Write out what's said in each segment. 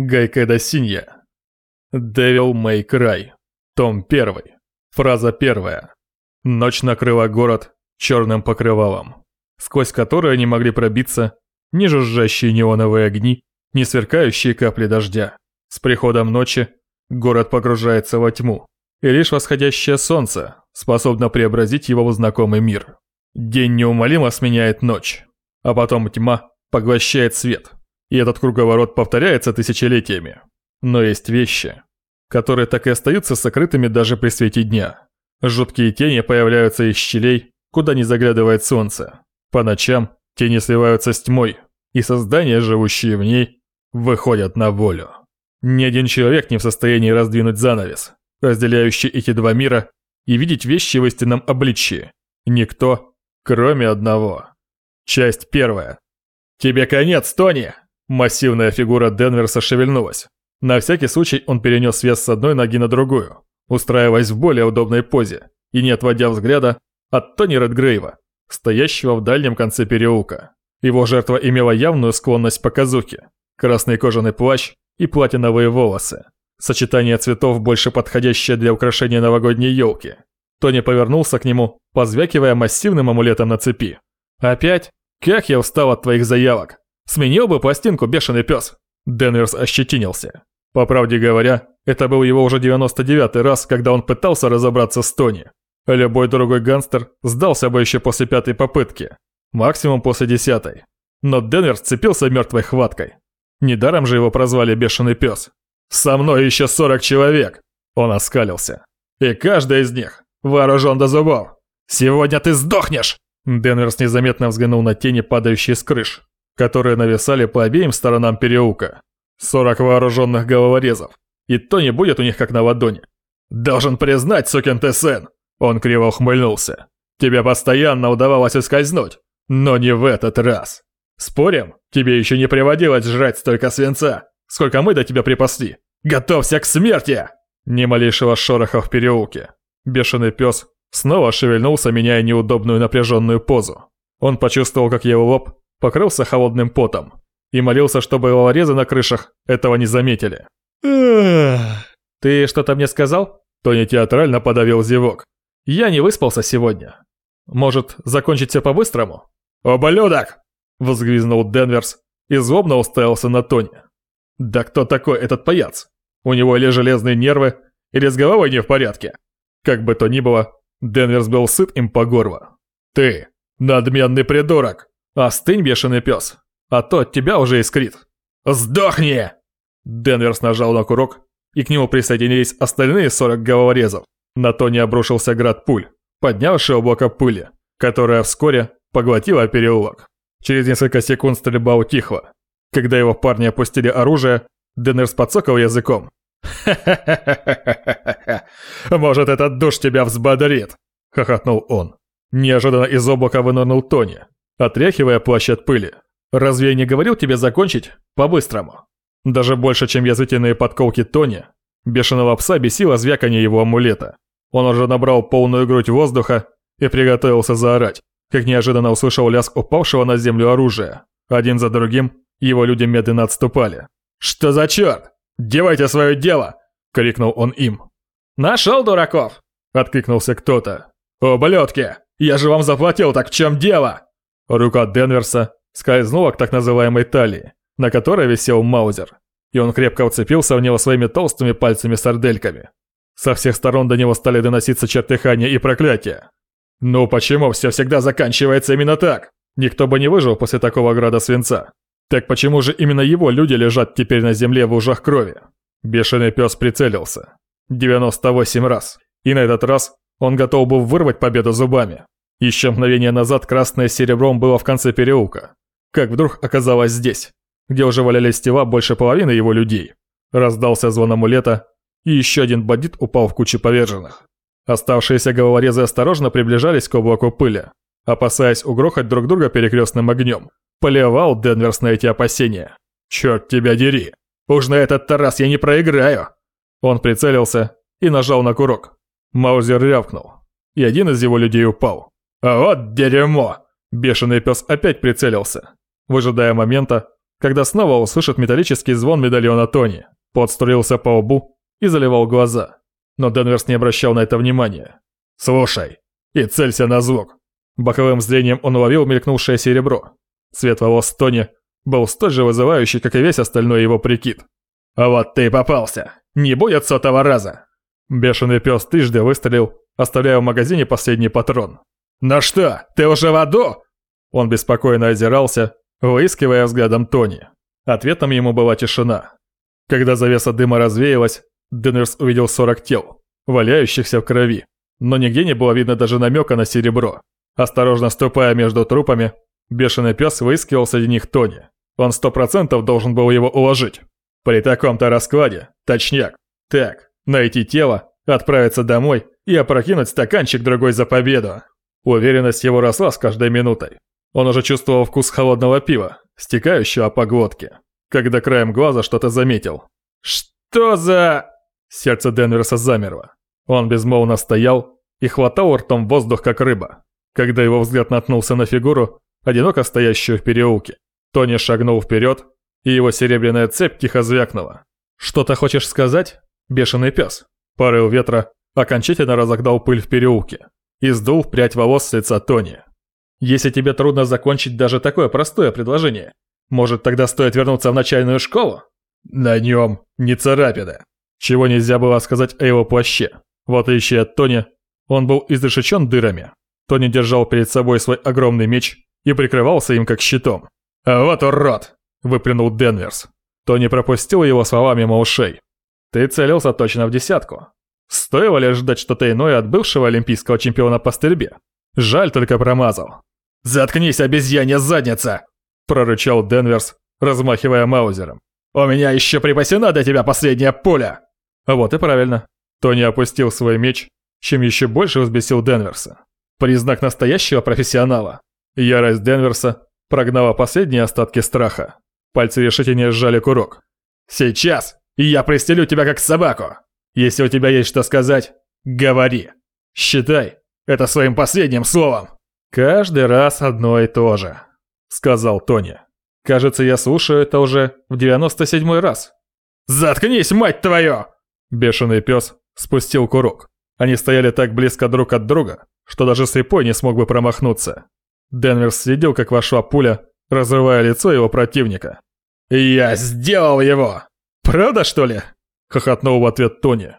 Гайкэда Синья. Devil May Cry. Том 1. Фраза первая. Ночь накрыла город черным покрывалом, сквозь которое не могли пробиться ни жужжащие неоновые огни, ни сверкающие капли дождя. С приходом ночи город погружается во тьму, и лишь восходящее солнце способно преобразить его в знакомый мир. День неумолимо сменяет ночь, а потом тьма поглощает свет – и этот круговорот повторяется тысячелетиями. Но есть вещи, которые так и остаются сокрытыми даже при свете дня. Жуткие тени появляются из щелей, куда не заглядывает солнце. По ночам тени сливаются с тьмой, и создания, живущие в ней, выходят на волю. Ни один человек не в состоянии раздвинуть занавес, разделяющий эти два мира, и видеть вещи в истинном обличии. Никто, кроме одного. Часть первая. «Тебе конец, Тони!» Массивная фигура Денверса шевельнулась. На всякий случай он перенес вес с одной ноги на другую, устраиваясь в более удобной позе и не отводя взгляда от Тони Редгрейва, стоящего в дальнем конце переулка. Его жертва имела явную склонность к показухе. Красный кожаный плащ и платиновые волосы. Сочетание цветов, больше подходящее для украшения новогодней елки. Тони повернулся к нему, позвякивая массивным амулетом на цепи. «Опять? Как я устал от твоих заявок!» Сменил бы пластинку, бешеный пес. Денверс ощетинился. По правде говоря, это был его уже 99-й раз, когда он пытался разобраться с Тони. Любой другой гангстер сдался бы еще после пятой попытки. Максимум после десятой. Но Денверс цепился мертвой хваткой. Недаром же его прозвали «бешеный пес». «Со мной еще 40 человек!» Он оскалился. «И каждый из них вооружен до зубов. Сегодня ты сдохнешь!» Денверс незаметно взглянул на тени, падающие с крыш которые нависали по обеим сторонам переулка. Сорок вооруженных головорезов. И то не будет у них как на ладони. «Должен признать, сукин ты сын!» Он криво ухмыльнулся. «Тебе постоянно удавалось ускользнуть, но не в этот раз. Спорим, тебе еще не приводилось жрать столько свинца, сколько мы до тебя припасли. Готовься к смерти!» Ни малейшего шороха в переулке. Бешеный пес снова шевельнулся, меняя неудобную напряженную позу. Он почувствовал, как его лоб покрылся холодным потом и молился, чтобы головорезы на крышах этого не заметили. «Ты что-то мне сказал?» Тони театрально подавил зевок. «Я не выспался сегодня. Может, закончить все по-быстрому?» «Ублюдок!» – взгвизнул Денверс и злобно уставился на Тони. «Да кто такой этот паяц? У него или железные нервы, или с головой не в порядке?» Как бы то ни было, Денверс был сыт им по горло. «Ты, надменный придурок!» «Остынь, бешеный пес, а то от тебя уже искрит». «Сдохни!» Денверс нажал на курок, и к нему присоединились остальные 40 головорезов. На Тони обрушился град пуль, поднявший облако пыли, которая вскоре поглотила переулок. Через несколько секунд стрельба утихла. Когда его парни опустили оружие, Денверс подсокал языком. «Ха-ха-ха-ха-ха! Может, этот душ тебя взбодрит!» – хохотнул он. Неожиданно из облака вынырнул Тони, отряхивая плащ от пыли. «Разве я не говорил тебе закончить? По-быстрому». Даже больше, чем язвительные подколки Тони, бешеного пса бесило звяканье его амулета. Он уже набрал полную грудь воздуха и приготовился заорать, как неожиданно услышал лязг упавшего на землю оружия. Один за другим его люди медленно отступали. «Что за черт? Девайте свое дело!» – крикнул он им. «Нашел дураков!» – откликнулся кто-то. «Ублюдки! Я же вам заплатил, так в чем дело?» Рука Денверса скользнула к так называемой талии, на которой висел Маузер, и он крепко уцепился в него своими толстыми пальцами-сардельками. Со всех сторон до него стали доноситься чертыхания и проклятия. Ну почему все всегда заканчивается именно так? Никто бы не выжил после такого града свинца. Так почему же именно его люди лежат теперь на земле в ужах крови? Бешеный пес прицелился. 98 раз. И на этот раз он готов был вырвать победу зубами. Еще мгновение назад красное с серебром было в конце переулка. Как вдруг оказалось здесь, где уже валялись тела больше половины его людей. Раздался звон амулета, и еще один бандит упал в кучу поверженных. Оставшиеся головорезы осторожно приближались к облаку пыли, опасаясь угрохать друг друга перекрестным огнем. Поливал Денверс на эти опасения. «Черт тебя дери! Уж на этот раз я не проиграю!» Он прицелился и нажал на курок. Маузер рявкнул, и один из его людей упал. А вот дерьмо! Бешеный пес опять прицелился. Выжидая момента, когда снова услышит металлический звон медальона Тони. Пот по лбу и заливал глаза. Но Денверс не обращал на это внимания. «Слушай, и целься на звук». Боковым зрением он уловил мелькнувшее серебро. Цвет волос Тони был столь же вызывающий, как и весь остальной его прикид. «А вот ты попался! Не будет сотого раза!» Бешеный пес трижды выстрелил, оставляя в магазине последний патрон. «Ну что, ты уже в аду?» Он беспокойно озирался, выискивая взглядом Тони. Ответом ему была тишина. Когда завеса дыма развеялась, Деннерс увидел 40 тел, валяющихся в крови. Но нигде не было видно даже намека на серебро. Осторожно ступая между трупами, бешеный пес выискивал среди них Тони. Он сто процентов должен был его уложить. При таком-то раскладе, точняк. Так, найти тело, отправиться домой и опрокинуть стаканчик другой за победу. Уверенность его росла с каждой минутой. Он уже чувствовал вкус холодного пива, стекающего по глотке, когда краем глаза что-то заметил. «Что за...» Сердце Денверса замерло. Он безмолвно стоял и хватал ртом воздух, как рыба. Когда его взгляд наткнулся на фигуру, одиноко стоящую в переулке, Тони шагнул вперед, и его серебряная цепь тихо звякнула. «Что-то хочешь сказать, бешеный пес?» Порыв ветра окончательно разогнал пыль в переулке и сдул прядь волос с лица Тони. Если тебе трудно закончить даже такое простое предложение, может тогда стоит вернуться в начальную школу? На нем не царапина. Чего нельзя было сказать о его плаще. В отличие от Тони, он был изрешечен дырами. Тони держал перед собой свой огромный меч и прикрывался им как щитом. «А вот урод!» – выплюнул Денверс. Тони пропустил его слова мимо ушей. «Ты целился точно в десятку. Стоило ли ждать что-то иное от бывшего олимпийского чемпиона по стрельбе? Жаль, только промазал. «Заткнись, обезьянья задница!» – прорычал Денверс, размахивая маузером. «У меня еще припасена для тебя последняя пуля!» Вот и правильно. Тони опустил свой меч, чем еще больше взбесил Денверса. Признак настоящего профессионала. Ярость Денверса прогнала последние остатки страха. Пальцы решительнее сжали курок. «Сейчас я пристелю тебя как собаку! Если у тебя есть что сказать, говори! Считай это своим последним словом!» «Каждый раз одно и то же», — сказал Тони. «Кажется, я слушаю это уже в девяносто седьмой раз». «Заткнись, мать твою!» Бешеный пес спустил курок. Они стояли так близко друг от друга, что даже слепой не смог бы промахнуться. Денверс следил, как вошла пуля, разрывая лицо его противника. «Я сделал его! Правда, что ли?» — хохотнул в ответ Тони.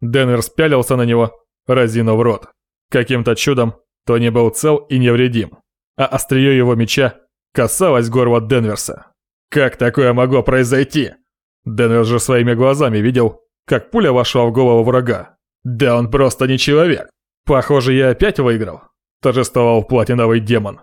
Денверс пялился на него, разинув рот. Каким-то чудом Тони был цел и невредим, а острие его меча касалось горла Денверса. Как такое могло произойти? Денверс же своими глазами видел, как пуля вошла в голову врага. Да он просто не человек. Похоже, я опять выиграл. Торжествовал платиновый демон.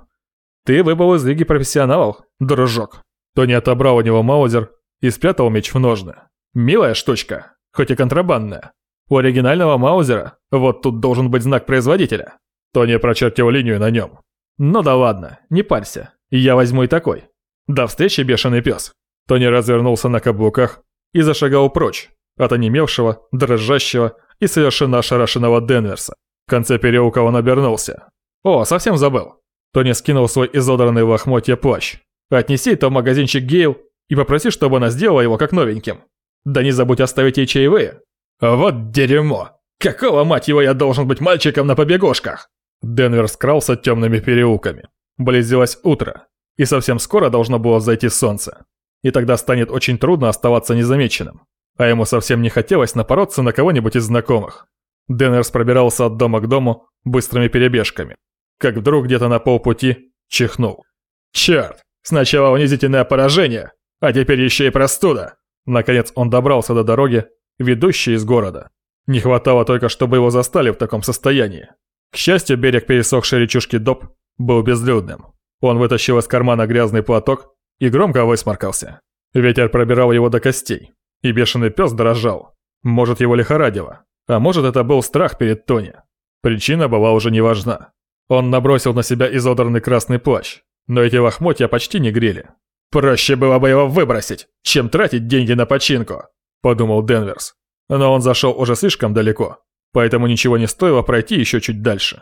Ты выбыл из лиги профессионалов, дружок. Тони отобрал у него маузер и спрятал меч в ножны. Милая штучка, хоть и контрабандная. У оригинального маузера вот тут должен быть знак производителя. Тони прочертил линию на нем. «Ну да ладно, не парься. Я возьму и такой. До встречи, бешеный пес». Тони развернулся на каблуках и зашагал прочь от онемевшего, дрожащего и совершенно ошарашенного Денверса. В конце переулка он обернулся. «О, совсем забыл». Тони скинул свой изодранный в лохмотье плащ. «Отнеси это в магазинчик Гейл и попроси, чтобы она сделала его как новеньким. Да не забудь оставить ей чаевые». «Вот дерьмо! Какого, мать его, я должен быть мальчиком на побегушках?» Денвер скрался темными переулками. Близилось утро, и совсем скоро должно было зайти солнце. И тогда станет очень трудно оставаться незамеченным. А ему совсем не хотелось напороться на кого-нибудь из знакомых. Денверс пробирался от дома к дому быстрыми перебежками. Как вдруг где-то на полпути чихнул. «Черт! Сначала унизительное поражение, а теперь еще и простуда!» Наконец он добрался до дороги, ведущей из города. Не хватало только, чтобы его застали в таком состоянии. К счастью, берег пересохшей речушки Доп был безлюдным. Он вытащил из кармана грязный платок и громко высморкался. Ветер пробирал его до костей, и бешеный пес дрожал. Может, его лихорадило, а может, это был страх перед Тони. Причина была уже не важна. Он набросил на себя изодранный красный плащ, но эти лохмотья почти не грели. «Проще было бы его выбросить, чем тратить деньги на починку», – подумал Денверс. Но он зашел уже слишком далеко поэтому ничего не стоило пройти еще чуть дальше.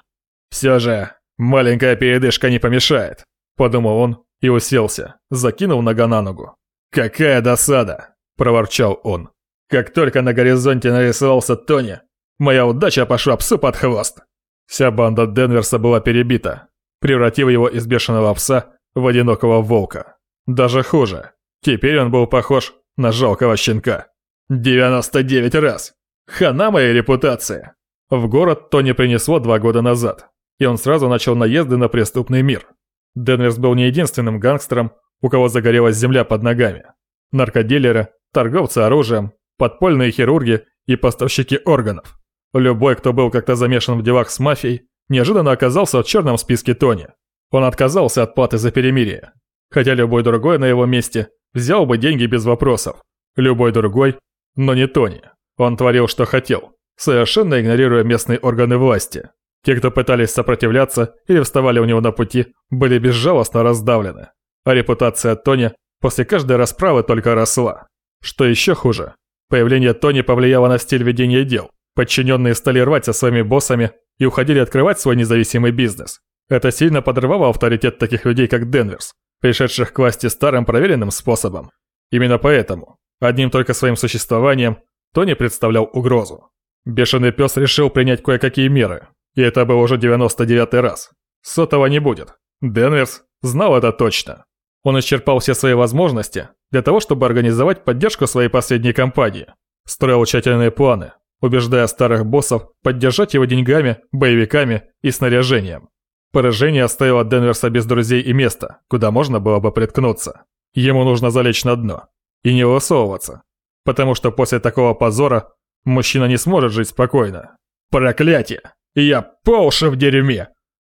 «Все же, маленькая передышка не помешает», – подумал он и уселся, закинул нога на ногу. «Какая досада!» – проворчал он. «Как только на горизонте нарисовался Тони, моя удача пошла псу под хвост!» Вся банда Денверса была перебита, превратив его из бешеного пса в одинокого волка. Даже хуже, теперь он был похож на жалкого щенка. 99 раз! Хана моей репутации! В город Тони принесло два года назад, и он сразу начал наезды на преступный мир. Денверс был не единственным гангстером, у кого загорелась земля под ногами. Наркодилеры, торговцы оружием, подпольные хирурги и поставщики органов. Любой, кто был как-то замешан в делах с мафией, неожиданно оказался в черном списке Тони. Он отказался от платы за перемирие. Хотя любой другой на его месте взял бы деньги без вопросов. Любой другой, но не Тони. Он творил, что хотел, совершенно игнорируя местные органы власти. Те, кто пытались сопротивляться или вставали у него на пути, были безжалостно раздавлены. А репутация Тони после каждой расправы только росла. Что еще хуже, появление Тони повлияло на стиль ведения дел. Подчиненные стали рвать со своими боссами и уходили открывать свой независимый бизнес. Это сильно подрывало авторитет таких людей, как Денверс, пришедших к власти старым проверенным способом. Именно поэтому, одним только своим существованием, Тони представлял угрозу. Бешеный пес решил принять кое-какие меры, и это был уже 99 раз. Сотого не будет. Денверс знал это точно. Он исчерпал все свои возможности для того, чтобы организовать поддержку своей последней кампании. Строил тщательные планы, убеждая старых боссов поддержать его деньгами, боевиками и снаряжением. Поражение оставило Денверса без друзей и места, куда можно было бы приткнуться. Ему нужно залечь на дно и не высовываться, потому что после такого позора мужчина не сможет жить спокойно. Проклятие! Я по уши в дерьме!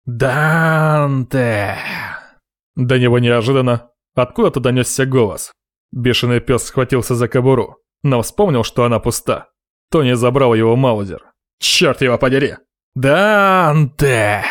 Данте! До него неожиданно откуда-то донесся голос. Бешеный пес схватился за кобуру, но вспомнил, что она пуста. Тони забрал его Маузер. «Черт его подери!» «Данте!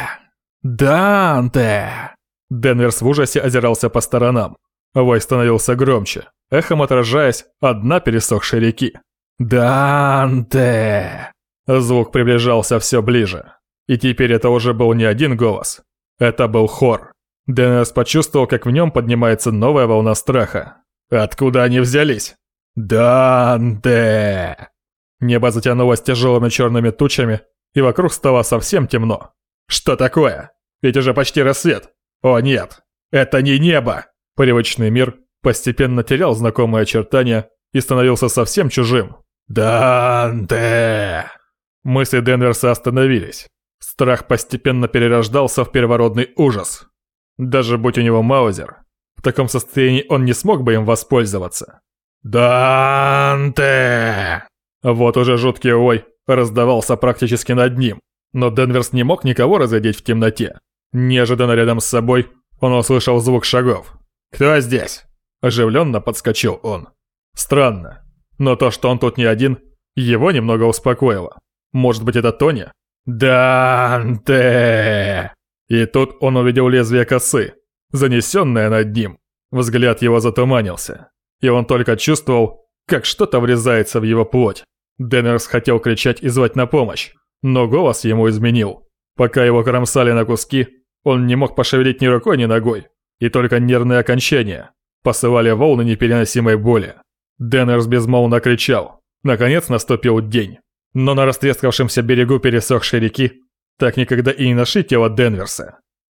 Данте!» Денверс в ужасе озирался по сторонам. Вой становился громче, эхом отражаясь от дна пересохшей реки. «Данте!» Звук приближался все ближе. И теперь это уже был не один голос. Это был хор. Денверс почувствовал, как в нем поднимается новая волна страха. Откуда они взялись? «Данте!» Небо затянулось тяжелыми черными тучами, и вокруг стало совсем темно. Что такое? Ведь уже почти рассвет. О нет, это не небо. Привычный мир постепенно терял знакомые очертания и становился совсем чужим. Данте! Мысли Денверса остановились. Страх постепенно перерождался в первородный ужас. Даже будь у него Маузер, в таком состоянии он не смог бы им воспользоваться. «Данте!» Вот уже жуткий вой раздавался практически над ним, но Денверс не мог никого разглядеть в темноте. Неожиданно рядом с собой он услышал звук шагов. «Кто здесь?» Оживленно подскочил он. Странно, но то, что он тут не один, его немного успокоило. Может быть, это Тони? «Данте!» И тут он увидел лезвие косы, занесенное над ним. Взгляд его затуманился, и он только чувствовал, как что-то врезается в его плоть. Денверс хотел кричать и звать на помощь, но голос ему изменил. Пока его кромсали на куски, он не мог пошевелить ни рукой, ни ногой, и только нервные окончания посылали волны непереносимой боли. Денверс безмолвно кричал. Наконец наступил день. Но на растрескавшемся берегу пересохшей реки так никогда и не нашли тело Денверса.